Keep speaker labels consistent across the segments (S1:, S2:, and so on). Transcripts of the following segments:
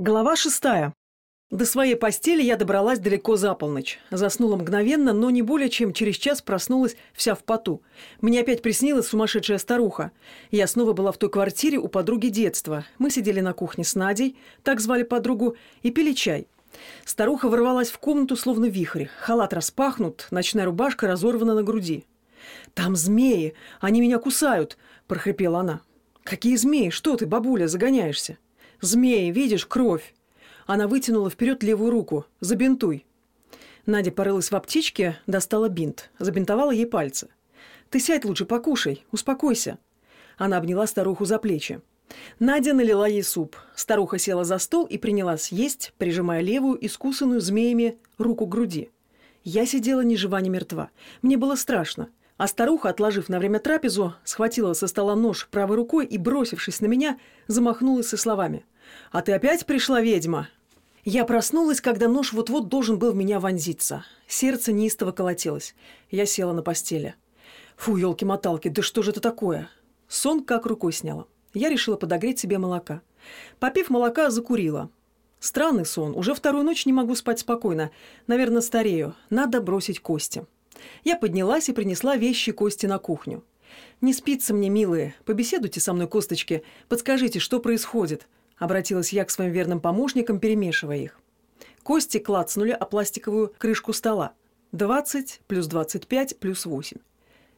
S1: Глава шестая. До своей постели я добралась далеко за полночь. Заснула мгновенно, но не более чем через час проснулась вся в поту. Мне опять приснилась сумасшедшая старуха. Я снова была в той квартире у подруги детства. Мы сидели на кухне с Надей, так звали подругу, и пили чай. Старуха ворвалась в комнату, словно вихрь. Халат распахнут, ночная рубашка разорвана на груди. «Там змеи! Они меня кусают!» – прохрипела она. «Какие змеи? Что ты, бабуля, загоняешься?» «Змеи, видишь, кровь!» Она вытянула вперед левую руку. «Забинтуй!» Надя порылась в аптечке, достала бинт. Забинтовала ей пальцы. «Ты сядь лучше, покушай, успокойся!» Она обняла старуху за плечи. Надя налила ей суп. Старуха села за стол и принялась есть, прижимая левую, искусанную змеями, руку к груди. Я сидела ни жива, ни мертва. Мне было страшно. А старуха, отложив на время трапезу, схватила со стола нож правой рукой и, бросившись на меня, замахнулась со словами. «А ты опять пришла, ведьма?» Я проснулась, когда нож вот-вот должен был в меня вонзиться. Сердце неистово колотилось. Я села на постели. Фу, елки-моталки, да что же это такое? Сон как рукой сняла. Я решила подогреть себе молока. Попив молока, закурила. Странный сон. Уже вторую ночь не могу спать спокойно. Наверное, старею. Надо бросить кости. Я поднялась и принесла вещи Кости на кухню. «Не спится мне, милые. Побеседуйте со мной, косточки. Подскажите, что происходит?» Обратилась я к своим верным помощникам, перемешивая их. Кости клацнули о пластиковую крышку стола. 20 плюс 25 плюс 8.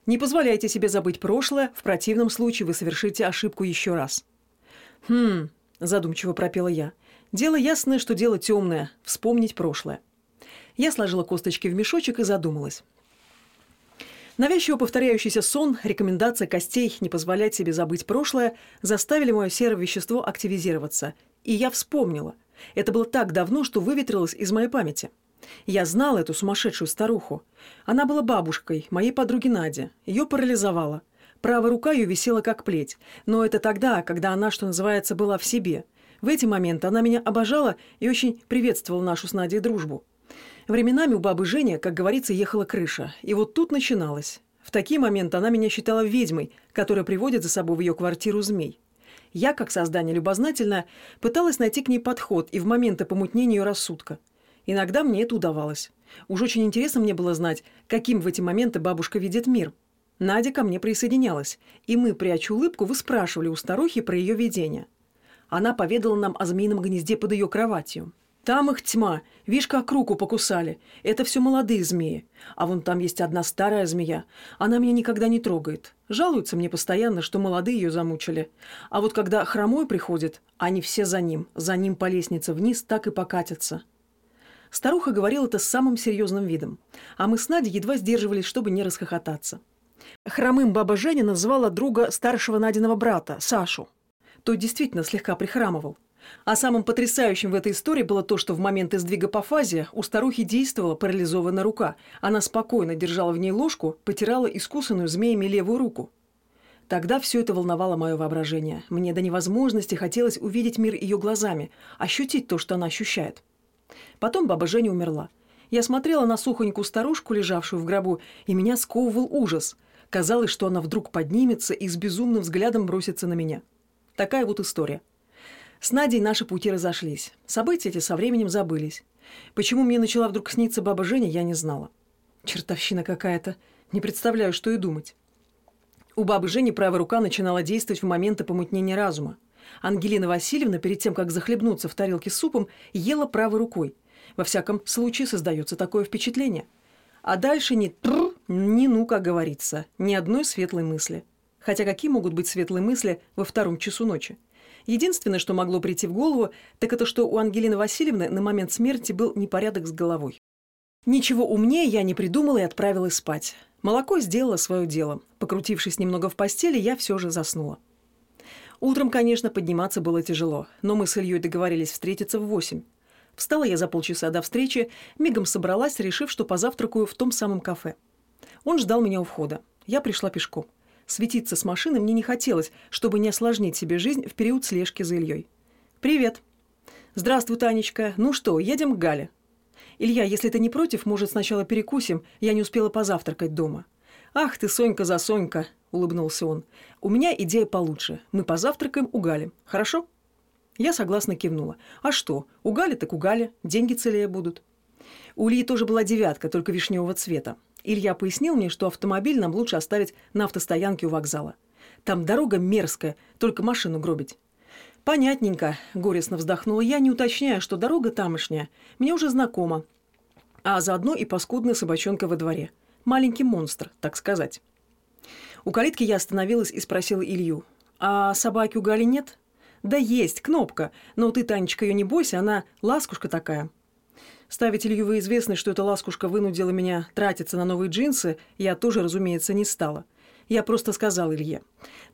S1: Не позволяйте себе забыть прошлое, в противном случае вы совершите ошибку еще раз. «Хм», – задумчиво пропела я. «Дело ясное, что дело темное. Вспомнить прошлое». Я сложила косточки в мешочек и задумалась. Навязчиво повторяющийся сон, рекомендация костей не позволять себе забыть прошлое заставили мое серое вещество активизироваться. И я вспомнила. Это было так давно, что выветрилось из моей памяти. Я знала эту сумасшедшую старуху. Она была бабушкой, моей подруги Нади. Ее парализовало. Правая рука ее висела как плеть. Но это тогда, когда она, что называется, была в себе. В эти моменты она меня обожала и очень приветствовала нашу с Надей дружбу. Временами у бабы Жени, как говорится, ехала крыша. И вот тут начиналось. В такие моменты она меня считала ведьмой, которая приводит за собой в ее квартиру змей. Я, как создание любознательное, пыталась найти к ней подход и в моменты помутнения ее рассудка. Иногда мне это удавалось. Уж очень интересно мне было знать, каким в эти моменты бабушка видит мир. Надя ко мне присоединялась, и мы, пряча улыбку, выспрашивали у старухи про ее видение. Она поведала нам о змеином гнезде под ее кроватью. Там их тьма. Видишь, как руку покусали. Это все молодые змеи. А вон там есть одна старая змея. Она меня никогда не трогает. Жалуются мне постоянно, что молодые ее замучили. А вот когда хромой приходит, они все за ним. За ним по лестнице вниз так и покатятся. Старуха говорила это с самым серьезным видом. А мы с Надей едва сдерживались, чтобы не расхохотаться. Хромым баба Женя называла друга старшего Надиного брата, Сашу. Тот действительно слегка прихрамывал. А самым потрясающим в этой истории было то, что в момент сдвига по фазе у старухи действовала парализованная рука. Она спокойно держала в ней ложку, потирала искусанную змеями левую руку. Тогда все это волновало мое воображение. Мне до невозможности хотелось увидеть мир ее глазами, ощутить то, что она ощущает. Потом баба Женя умерла. Я смотрела на сухонькую старушку, лежавшую в гробу, и меня сковывал ужас. Казалось, что она вдруг поднимется и с безумным взглядом бросится на меня. Такая вот история. С Надей наши пути разошлись. События эти со временем забылись. Почему мне начала вдруг сниться баба Женя, я не знала. Чертовщина какая-то. Не представляю, что и думать. У бабы Жени правая рука начинала действовать в моменты помутнения разума. Ангелина Васильевна, перед тем, как захлебнуться в тарелке с супом, ела правой рукой. Во всяком случае, создается такое впечатление. А дальше ни тр, ни ну, как говорится, ни одной светлой мысли. Хотя какие могут быть светлые мысли во втором часу ночи? Единственное, что могло прийти в голову, так это что у Ангелины Васильевны на момент смерти был непорядок с головой. Ничего умнее я не придумала и отправилась спать. Молоко сделало свое дело. Покрутившись немного в постели, я все же заснула. Утром, конечно, подниматься было тяжело, но мы с Ильей договорились встретиться в восемь. Встала я за полчаса до встречи, мигом собралась, решив, что позавтракаю в том самом кафе. Он ждал меня у входа. Я пришла пешком. Светиться с машины мне не хотелось, чтобы не осложнить себе жизнь в период слежки за Ильей. «Привет». «Здравствуй, Танечка. Ну что, едем к Гале?» «Илья, если ты не против, может, сначала перекусим? Я не успела позавтракать дома». «Ах ты, Сонька за Сонька!» – улыбнулся он. «У меня идея получше. Мы позавтракаем у Гали. Хорошо?» Я согласно кивнула. «А что? У Гали так у Гали. Деньги целее будут». У Ильи тоже была девятка, только вишневого цвета. Илья пояснил мне, что автомобиль нам лучше оставить на автостоянке у вокзала. Там дорога мерзкая, только машину гробить. «Понятненько», — горестно вздохнула я, не уточняя, что дорога тамошняя, мне уже знакома. А заодно и паскудная собачонка во дворе. Маленький монстр, так сказать. У калитки я остановилась и спросила Илью. «А собаки у Гали нет?» «Да есть, кнопка. Но ты, Танечка, ее не бойся, она ласкушка такая». Ставить Илью в известность, что эта ласкушка вынудила меня тратиться на новые джинсы, я тоже, разумеется, не стала. Я просто сказал Илье.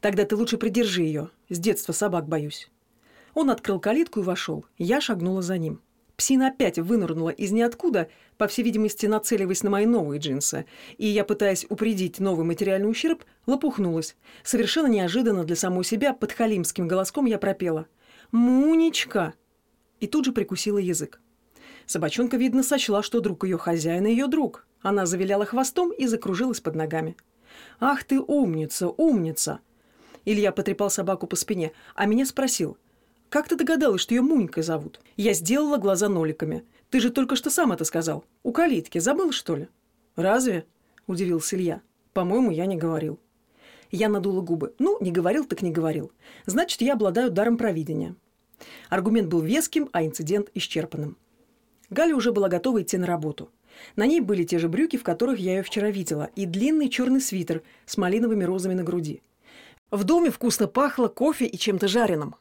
S1: «Тогда ты лучше придержи ее. С детства собак боюсь». Он открыл калитку и вошел. Я шагнула за ним. Псина опять вынырнула из ниоткуда, по всей видимости, нацеливаясь на мои новые джинсы, и я, пытаясь упредить новый материальный ущерб, лопухнулась. Совершенно неожиданно для самой себя под халимским голоском я пропела «Мунечка!» и тут же прикусила язык. Собачонка, видно, сочла, что друг ее хозяина ее друг. Она завиляла хвостом и закружилась под ногами. «Ах ты умница, умница!» Илья потрепал собаку по спине, а меня спросил – «Как ты догадалась, что ее Мунькой зовут?» Я сделала глаза ноликами. «Ты же только что сам это сказал. У калитки. Забыл, что ли?» «Разве?» – удивился Илья. «По-моему, я не говорил». Я надула губы. «Ну, не говорил, так не говорил. Значит, я обладаю даром провидения». Аргумент был веским, а инцидент исчерпанным. Галя уже была готова идти на работу. На ней были те же брюки, в которых я ее вчера видела, и длинный черный свитер с малиновыми розами на груди. В доме вкусно пахло кофе и чем-то жареным.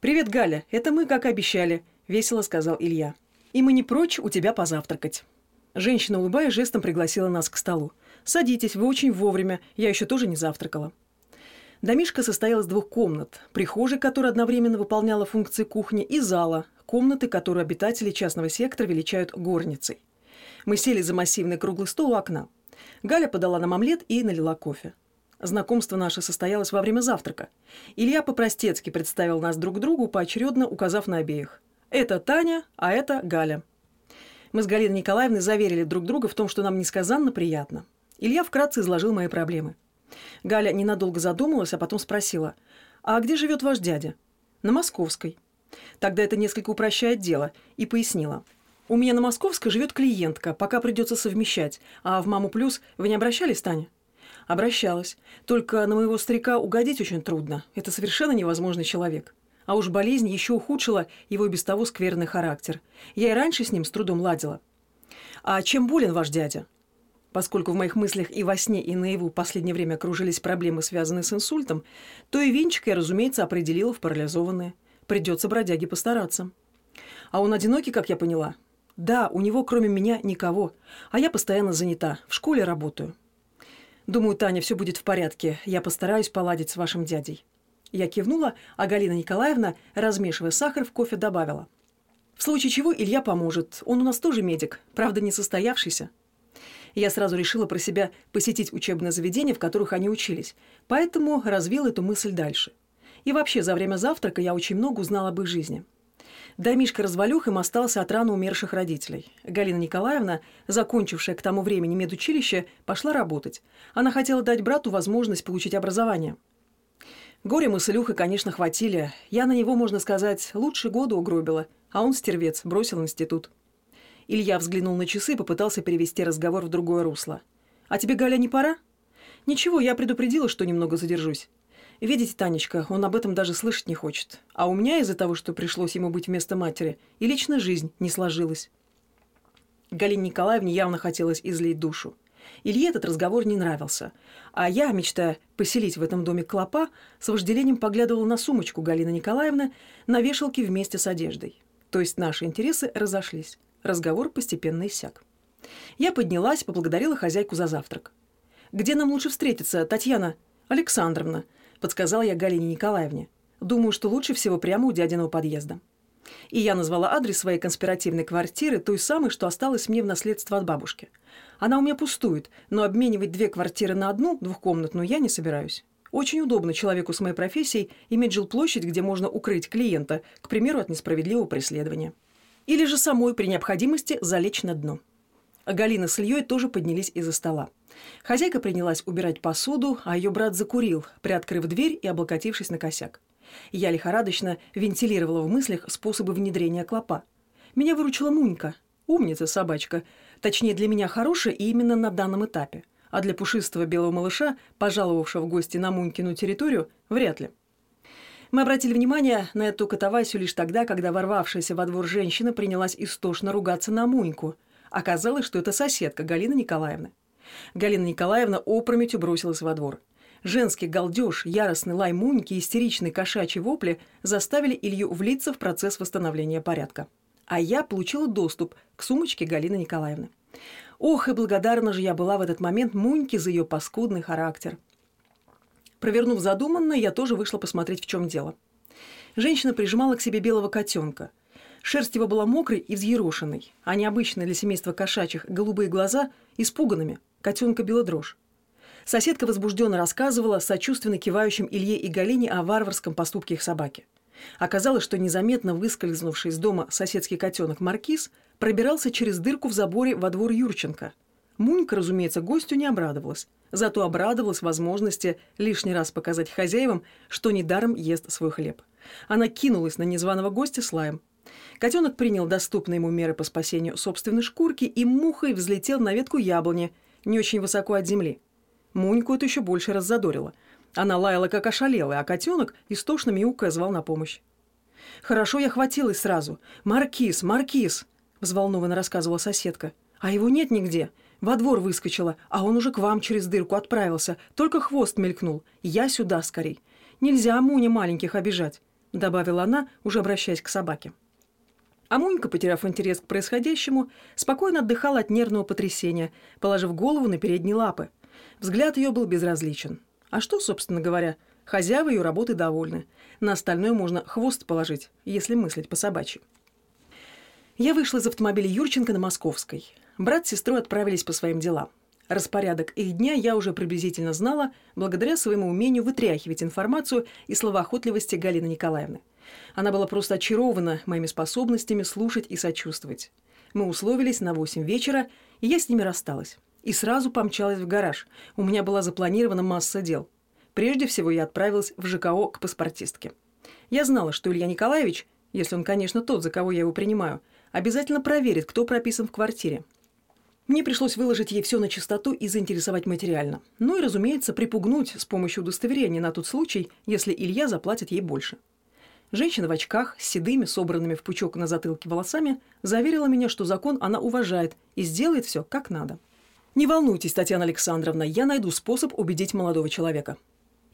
S1: «Привет, Галя, это мы, как обещали», – весело сказал Илья. «И мы не прочь у тебя позавтракать». Женщина, улыбаясь, жестом пригласила нас к столу. «Садитесь, вы очень вовремя, я еще тоже не завтракала». Домишка состоял из двух комнат. Прихожей, которая одновременно выполняла функции кухни, и зала, комнаты, которую обитатели частного сектора величают горницей. Мы сели за массивный круглый стол у окна. Галя подала нам омлет и налила кофе. Знакомство наше состоялось во время завтрака. Илья по-простецки представил нас друг другу, поочередно указав на обеих. «Это Таня, а это Галя». Мы с Галиной Николаевной заверили друг друга в том, что нам несказанно приятно. Илья вкратце изложил мои проблемы. Галя ненадолго задумалась, а потом спросила, «А где живет ваш дядя?» «На Московской». Тогда это несколько упрощает дело, и пояснила. «У меня на Московской живет клиентка, пока придется совмещать, а в «Маму плюс» вы не обращались, Таня?» Обращалась. Только на моего старика угодить очень трудно. Это совершенно невозможный человек. А уж болезнь еще ухудшила его без того скверный характер. Я и раньше с ним с трудом ладила. А чем болен ваш дядя? Поскольку в моих мыслях и во сне, и наяву последнее время окружились проблемы, связанные с инсультом, то и венчик я, разумеется, определила в парализованное. Придется бродяге постараться. А он одинокий, как я поняла? Да, у него кроме меня никого. А я постоянно занята. В школе работаю. Думаю, Таня, все будет в порядке. Я постараюсь поладить с вашим дядей». Я кивнула, а Галина Николаевна, размешивая сахар в кофе, добавила. «В случае чего Илья поможет. Он у нас тоже медик, правда, не состоявшийся». Я сразу решила про себя посетить учебное заведение, в которых они учились, поэтому развила эту мысль дальше. И вообще, за время завтрака я очень много узнала об их жизни. Домишка развалюх им остался от рано умерших родителей. Галина Николаевна, закончившая к тому времени медучилище, пошла работать. Она хотела дать брату возможность получить образование. Горе мы с Илюхой, конечно, хватили. Я на него, можно сказать, лучше года угробила, а он, стервец, бросил институт. Илья взглянул на часы и попытался перевести разговор в другое русло. «А тебе, Галя, не пора?» «Ничего, я предупредила, что немного задержусь. Видите, Танечка, он об этом даже слышать не хочет. А у меня из-за того, что пришлось ему быть вместо матери, и личная жизнь не сложилась. Галине Николаевне явно хотелось излить душу. Илье этот разговор не нравился. А я, мечтая поселить в этом доме клопа, с вожделением поглядывала на сумочку Галины Николаевны на вешалке вместе с одеждой. То есть наши интересы разошлись. Разговор постепенно иссяк. Я поднялась, поблагодарила хозяйку за завтрак. «Где нам лучше встретиться, Татьяна Александровна?» – подсказал я Галине Николаевне. «Думаю, что лучше всего прямо у дядиного подъезда». И я назвала адрес своей конспиративной квартиры, той самой, что осталось мне в наследство от бабушки. Она у меня пустует, но обменивать две квартиры на одну, двухкомнатную, я не собираюсь. Очень удобно человеку с моей профессией иметь жилплощадь, где можно укрыть клиента, к примеру, от несправедливого преследования. Или же самой при необходимости залечь на дно. Галина с Ильей тоже поднялись из-за стола. Хозяйка принялась убирать посуду, а ее брат закурил, приоткрыв дверь и облокотившись на косяк. Я лихорадочно вентилировала в мыслях способы внедрения клопа. Меня выручила Мунька. Умница собачка. Точнее, для меня хорошая и именно на данном этапе. А для пушистого белого малыша, пожаловавшего в гости на Мунькину территорию, вряд ли. Мы обратили внимание на эту катавасию лишь тогда, когда ворвавшаяся во двор женщина принялась истошно ругаться на Муньку. Оказалось, что это соседка Галина Николаевна. Галина Николаевна опрометью бросилась во двор. Женский галдеж, яростный лай Муньки, истеричный кошачий вопли заставили Илью влиться в процесс восстановления порядка. А я получила доступ к сумочке Галины Николаевны. Ох, и благодарна же я была в этот момент Муньке за ее паскудный характер. Провернув задуманное, я тоже вышла посмотреть, в чем дело. Женщина прижимала к себе белого котенка. Шерсть его была мокрой и взъерошенной, а необычные для семейства кошачьих голубые глаза испуганными. Котенка била дрожь. Соседка возбужденно рассказывала сочувственно кивающим Илье и Галине о варварском поступке их собаки. Оказалось, что незаметно выскользнувший из дома соседский котенок Маркиз пробирался через дырку в заборе во двор Юрченко – Мунька, разумеется, гостю не обрадовалась. Зато обрадовалась возможности лишний раз показать хозяевам, что недаром ест свой хлеб. Она кинулась на незваного гостя с лаем. Котенок принял доступные ему меры по спасению собственной шкурки и мухой взлетел на ветку яблони, не очень высоко от земли. Муньку это еще больше раззадорило. Она лаяла, как ошалелая, а котенок истошно мяукая звал на помощь. «Хорошо я хватилась сразу. Маркиз, маркиз!» — взволнованно рассказывала соседка. «А его нет нигде. Во двор выскочила, а он уже к вам через дырку отправился. Только хвост мелькнул. Я сюда скорей. Нельзя Муне маленьких обижать», — добавила она, уже обращаясь к собаке. А Мунька, потеряв интерес к происходящему, спокойно отдыхала от нервного потрясения, положив голову на передние лапы. Взгляд ее был безразличен. А что, собственно говоря, хозяева ее работы довольны. На остальное можно хвост положить, если мыслить по-собачьи. Я вышла из автомобиля Юрченко на Московской. Брат с сестрой отправились по своим делам. Распорядок их дня я уже приблизительно знала благодаря своему умению вытряхивать информацию и словоохотливости Галины Николаевны. Она была просто очарована моими способностями слушать и сочувствовать. Мы условились на 8 вечера, и я с ними рассталась. И сразу помчалась в гараж. У меня была запланирована масса дел. Прежде всего я отправилась в ЖКО к паспортистке. Я знала, что Илья Николаевич, если он, конечно, тот, за кого я его принимаю, обязательно проверит, кто прописан в квартире, мне пришлось выложить ей все на чистоту и заинтересовать материально. Ну и, разумеется, припугнуть с помощью удостоверения на тот случай, если Илья заплатит ей больше. Женщина в очках, с седыми, собранными в пучок на затылке волосами, заверила меня, что закон она уважает и сделает все как надо. «Не волнуйтесь, Татьяна Александровна, я найду способ убедить молодого человека.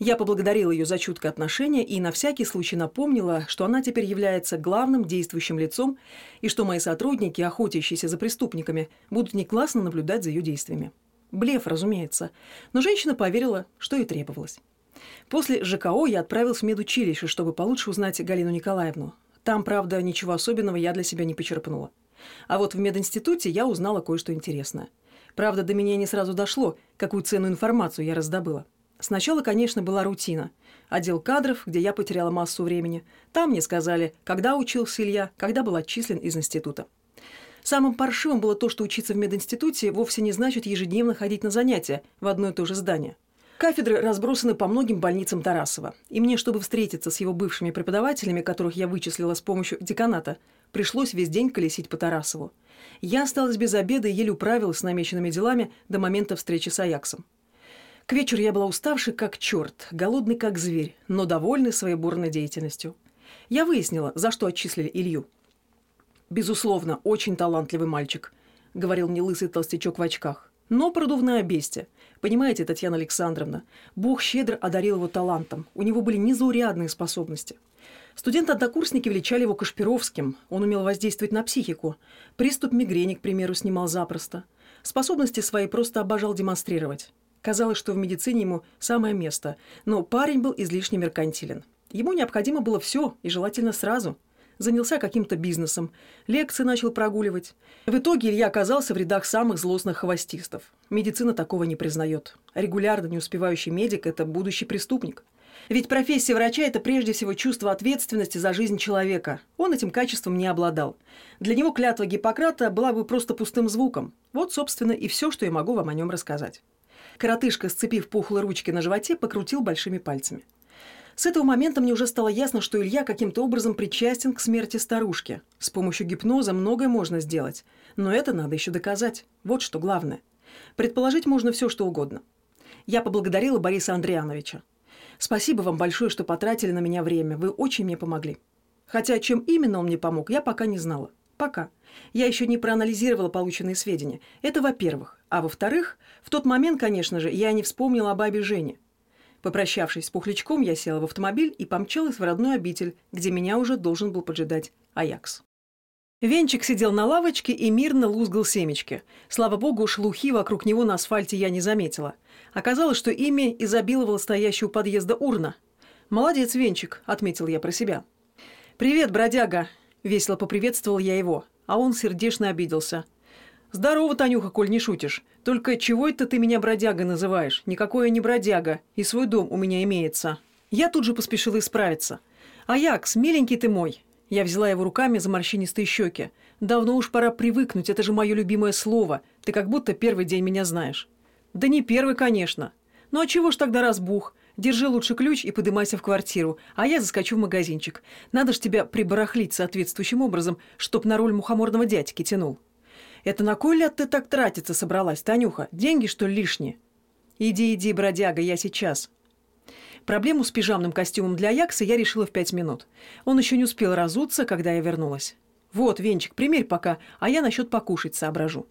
S1: Я поблагодарила ее за чуткое отношение и на всякий случай напомнила, что она теперь является главным действующим лицом и что мои сотрудники, охотящиеся за преступниками, будут неклассно наблюдать за ее действиями. Блеф, разумеется, но женщина поверила, что и требовалось. После ЖКО я отправился в медучилище, чтобы получше узнать Галину Николаевну. Там, правда, ничего особенного я для себя не почерпнула. А вот в мединституте я узнала кое-что интересное. Правда, до меня не сразу дошло, какую ценную информацию я раздобыла. Сначала, конечно, была рутина. Отдел кадров, где я потеряла массу времени. Там мне сказали, когда учился Илья, когда был отчислен из института. Самым паршивым было то, что учиться в мединституте вовсе не значит ежедневно ходить на занятия в одно и то же здание. Кафедры разбросаны по многим больницам Тарасова. И мне, чтобы встретиться с его бывшими преподавателями, которых я вычислила с помощью деканата, пришлось весь день колесить по Тарасову. Я осталась без обеда и еле управилась с намеченными делами до момента встречи с Аяксом. К вечеру я была уставшей как черт, голодный как зверь, но довольный своей бурной деятельностью. Я выяснила, за что отчислили Илью. «Безусловно, очень талантливый мальчик», — говорил мне лысый толстячок в очках. «Но продувная бестия. Понимаете, Татьяна Александровна, Бог щедро одарил его талантом. У него были незаурядные способности. Студенты-однокурсники величали его Кашпировским. Он умел воздействовать на психику. Приступ мигрени, к примеру, снимал запросто. Способности свои просто обожал демонстрировать. Казалось, что в медицине ему самое место, но парень был излишне меркантилен. Ему необходимо было все, и желательно сразу. Занялся каким-то бизнесом, лекции начал прогуливать. В итоге Илья оказался в рядах самых злостных хвостистов. Медицина такого не признает. Регулярно не успевающий медик – это будущий преступник. Ведь профессия врача – это прежде всего чувство ответственности за жизнь человека. Он этим качеством не обладал. Для него клятва Гиппократа была бы просто пустым звуком. Вот, собственно, и все, что я могу вам о нем рассказать. Коротышка, сцепив пухлые ручки на животе, покрутил большими пальцами. С этого момента мне уже стало ясно, что Илья каким-то образом причастен к смерти старушки. С помощью гипноза многое можно сделать. Но это надо еще доказать. Вот что главное. Предположить можно все, что угодно. Я поблагодарила Бориса Андриановича. Спасибо вам большое, что потратили на меня время. Вы очень мне помогли. Хотя чем именно он мне помог, я пока не знала. Пока. Я еще не проанализировала полученные сведения. Это во-первых. А во-вторых, в тот момент, конечно же, я не вспомнила о бабе Жене. Попрощавшись с Пухлячком, я села в автомобиль и помчалась в родной обитель, где меня уже должен был поджидать Аякс. Венчик сидел на лавочке и мирно лузгал семечки. Слава богу, шлухи вокруг него на асфальте я не заметила. Оказалось, что ими изобиловала стоящая у подъезда урна. «Молодец, Венчик», — отметил я про себя. «Привет, бродяга!» — весело поприветствовал я его, а он сердечно обиделся. «Здорово, Танюха, коль не шутишь. Только чего это ты меня бродяга называешь? Никакой я не бродяга, и свой дом у меня имеется». Я тут же поспешила исправиться. «Аякс, миленький ты мой!» Я взяла его руками за морщинистые щеки. «Давно уж пора привыкнуть, это же мое любимое слово. Ты как будто первый день меня знаешь». «Да не первый, конечно. Ну а чего ж тогда разбух? Держи лучше ключ и подымайся в квартиру, а я заскочу в магазинчик. Надо ж тебя прибарахлить соответствующим образом, чтоб на роль мухоморного дядьки тянул». Это на кой ляд ты так тратиться собралась, Танюха? Деньги, что ли, лишние? Иди, иди, бродяга, я сейчас. Проблему с пижамным костюмом для Якса я решила в пять минут. Он еще не успел разуться, когда я вернулась. Вот, Венчик, примерь пока, а я насчет покушать соображу.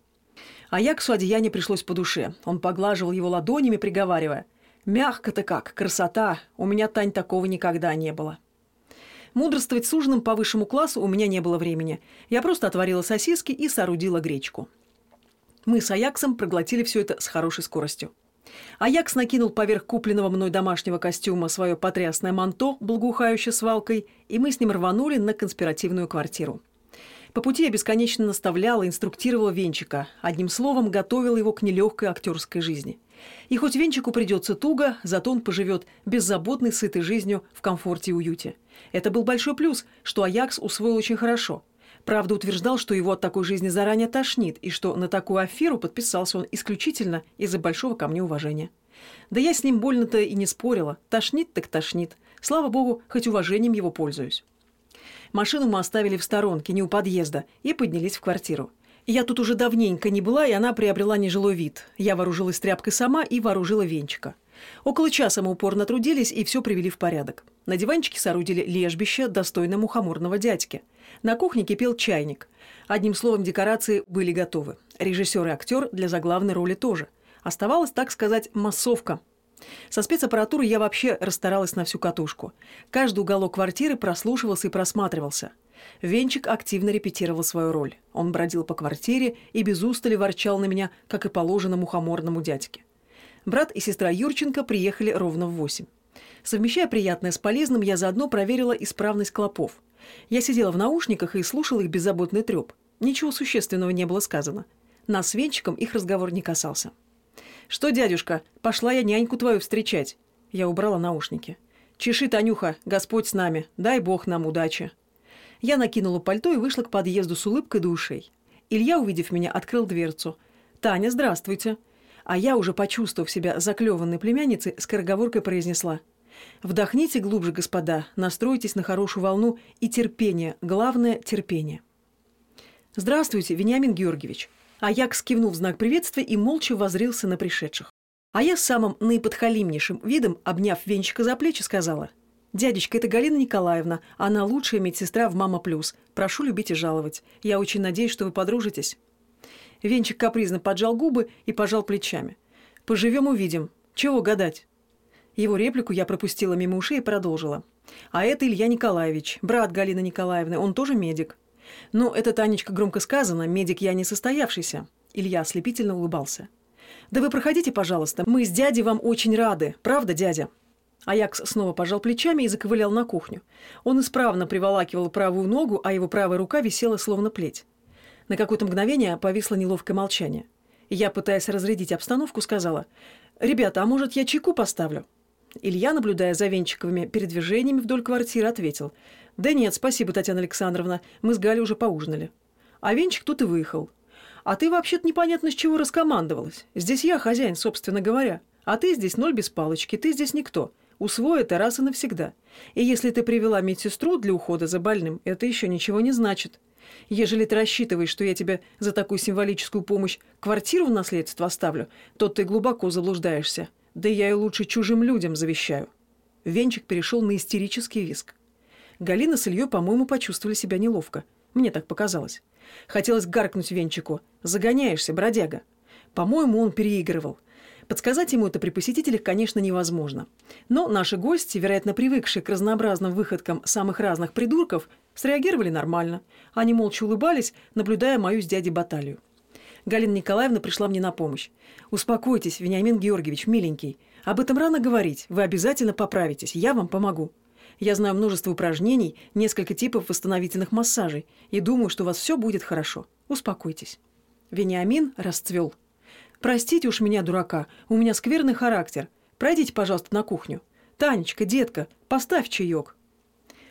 S1: Аяксу одеяние пришлось по душе. Он поглаживал его ладонями, приговаривая. «Мягко-то как, красота! У меня, Тань, такого никогда не было». Мудрствовать с ужином по высшему классу у меня не было времени. Я просто отварила сосиски и соорудила гречку. Мы с Аяксом проглотили все это с хорошей скоростью. Аякс накинул поверх купленного мной домашнего костюма свое потрясное манто, благоухающее свалкой, и мы с ним рванули на конспиративную квартиру. По пути я бесконечно наставляла, инструктировала Венчика, одним словом, готовила его к нелегкой актерской жизни. И хоть Венчику придется туго, зато он поживет беззаботной, сытой жизнью в комфорте и уюте. Это был большой плюс, что Аякс усвоил очень хорошо. Правда, утверждал, что его от такой жизни заранее тошнит, и что на такую аферу подписался он исключительно из-за большого ко мне уважения. Да я с ним больно-то и не спорила. Тошнит так тошнит. Слава богу, хоть уважением его пользуюсь. Машину мы оставили в сторонке, не у подъезда, и поднялись в квартиру. Я тут уже давненько не была, и она приобрела нежилой вид. Я вооружилась тряпкой сама и вооружила венчика. Около часа мы упорно трудились и все привели в порядок. На диванчике соорудили лежбище, достойное мухоморного дядьки. На кухне кипел чайник. Одним словом, декорации были готовы. Режиссер и актер для заглавной роли тоже. Оставалась, так сказать, массовка. Со спецаппаратурой я вообще расстаралась на всю катушку. Каждый уголок квартиры прослушивался и просматривался – Венчик активно репетировал свою роль. Он бродил по квартире и без устали ворчал на меня, как и положено мухоморному дядьке. Брат и сестра Юрченко приехали ровно в восемь. Совмещая приятное с полезным, я заодно проверила исправность клопов. Я сидела в наушниках и слушала их беззаботный треп. Ничего существенного не было сказано. Нас с Венчиком их разговор не касался. «Что, дядюшка, пошла я няньку твою встречать?» Я убрала наушники. «Чеши, Танюха, Господь с нами, дай Бог нам удачи». Я накинула пальто и вышла к подъезду с улыбкой до ушей. Илья, увидев меня, открыл дверцу. «Таня, здравствуйте!» А я, уже почувствовав себя заклеванной племянницей, скороговоркой произнесла. «Вдохните глубже, господа, настройтесь на хорошую волну и терпение, главное – терпение». «Здравствуйте, Вениамин Георгиевич!» А я кивнул в знак приветствия и молча возрился на пришедших. А я с самым наиподхалимнейшим видом, обняв венчика за плечи, сказала – «Дядечка, это Галина Николаевна. Она лучшая медсестра в «Мама Плюс». Прошу любить и жаловать. Я очень надеюсь, что вы подружитесь». Венчик капризно поджал губы и пожал плечами. «Поживем – увидим. Чего гадать?» Его реплику я пропустила мимо ушей и продолжила. «А это Илья Николаевич, брат Галины Николаевны. Он тоже медик». «Ну, это, Танечка, громко сказано. Медик я не состоявшийся». Илья ослепительно улыбался. «Да вы проходите, пожалуйста. Мы с дядей вам очень рады. Правда, дядя?» Аякс снова пожал плечами и заковылял на кухню. Он исправно приволакивал правую ногу, а его правая рука висела словно плеть. На какое-то мгновение повисло неловкое молчание. Я, пытаясь разрядить обстановку, сказала, «Ребята, а может, я чайку поставлю?» Илья, наблюдая за Венчиковыми передвижениями вдоль квартиры, ответил, «Да нет, спасибо, Татьяна Александровна, мы с Галей уже поужинали». А Венчик тут и выехал. «А ты вообще-то непонятно с чего раскомандовалась. Здесь я хозяин, собственно говоря. А ты здесь ноль без палочки, ты здесь никто. Усвой это раз и навсегда. И если ты привела медсестру для ухода за больным, это еще ничего не значит. Ежели ты рассчитываешь, что я тебе за такую символическую помощь квартиру в наследство оставлю, то ты глубоко заблуждаешься. Да я и лучше чужим людям завещаю». Венчик перешел на истерический виск. Галина с Ильей, по-моему, почувствовали себя неловко. Мне так показалось. Хотелось гаркнуть Венчику. «Загоняешься, бродяга!» По-моему, он переигрывал. Подсказать ему это при посетителях, конечно, невозможно. Но наши гости, вероятно, привыкшие к разнообразным выходкам самых разных придурков, среагировали нормально. Они молча улыбались, наблюдая мою с дядей баталию. Галина Николаевна пришла мне на помощь. «Успокойтесь, Вениамин Георгиевич, миленький. Об этом рано говорить. Вы обязательно поправитесь. Я вам помогу. Я знаю множество упражнений, несколько типов восстановительных массажей, и думаю, что у вас все будет хорошо. Успокойтесь». Вениамин расцвел. «Простите уж меня, дурака, у меня скверный характер. Пройдите, пожалуйста, на кухню. Танечка, детка, поставь чаек».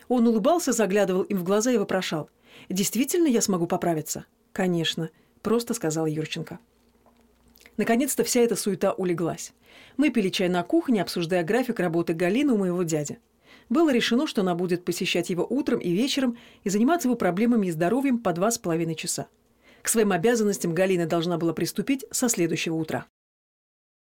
S1: Он улыбался, заглядывал им в глаза и вопрошал. «Действительно я смогу поправиться?» «Конечно», — просто сказал Юрченко. Наконец-то вся эта суета улеглась. Мы пили чай на кухне, обсуждая график работы Галины у моего дяди. Было решено, что она будет посещать его утром и вечером и заниматься его проблемами и здоровьем по два с половиной часа. К своим обязанностям Галина должна была приступить со следующего утра.